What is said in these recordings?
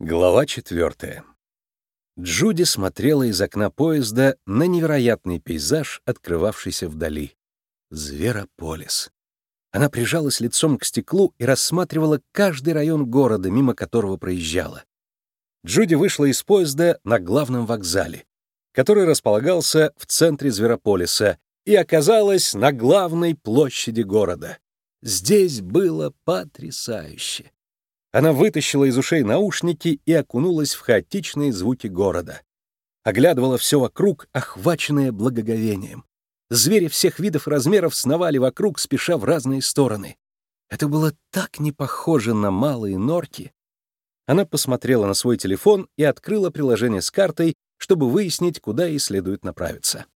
Глава четвертая. Джуди смотрела из окна поезда на невероятный пейзаж, открывавшийся вдали. Зверополис. Она прижалась лицом к стеклу и рассматривала каждый район города, мимо которого проезжала. Джуди вышла из поезда на главном вокзале, который располагался в центре Зверополиса, и оказалась на главной площади города. Здесь было потрясающе. Она вытащила из ушей наушники и окунулась в хаотичные звуки города. Оглядывала все вокруг, охваченное благоговением. Звери всех видов и размеров сновали вокруг, спеша в разные стороны. Это было так не похоже на малые норки. Она посмотрела на свой телефон и открыла приложение с картой, чтобы выяснить, куда ей следует направиться.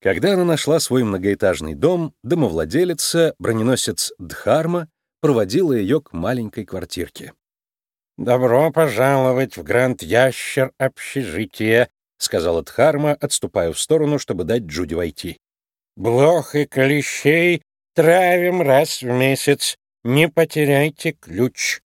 Когда она нашла свой многоэтажный дом, домовладелица, броненосец Дхарма, проводила ее к маленькой квартирке. «Добро пожаловать в Гранд-Ящер общежитие», — сказала Дхарма, отступая в сторону, чтобы дать Джуди войти. «Блох и клещей травим раз в месяц. Не потеряйте ключ».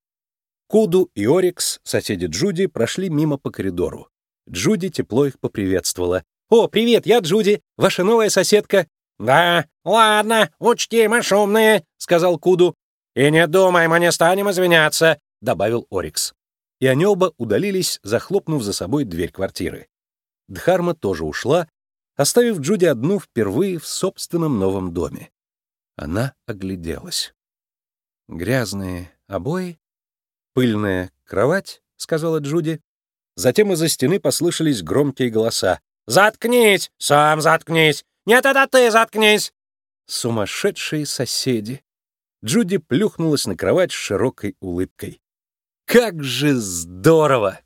Куду и Орикс, соседи Джуди, прошли мимо по коридору. Джуди тепло их поприветствовала. «О, привет, я Джуди, ваша новая соседка». «Да, ладно, учти, мы шумные», — сказал Куду. «И не думай, мы не станем извиняться», — добавил Орикс. И они оба удалились, захлопнув за собой дверь квартиры. Дхарма тоже ушла, оставив Джуди одну впервые в собственном новом доме. Она огляделась. «Грязные обои, пыльная кровать», — сказала Джуди. Затем из-за стены послышались громкие голоса. «Заткнись! Сам заткнись! Нет, это ты заткнись!» Сумасшедшие соседи. Джуди плюхнулась на кровать с широкой улыбкой. «Как же здорово!»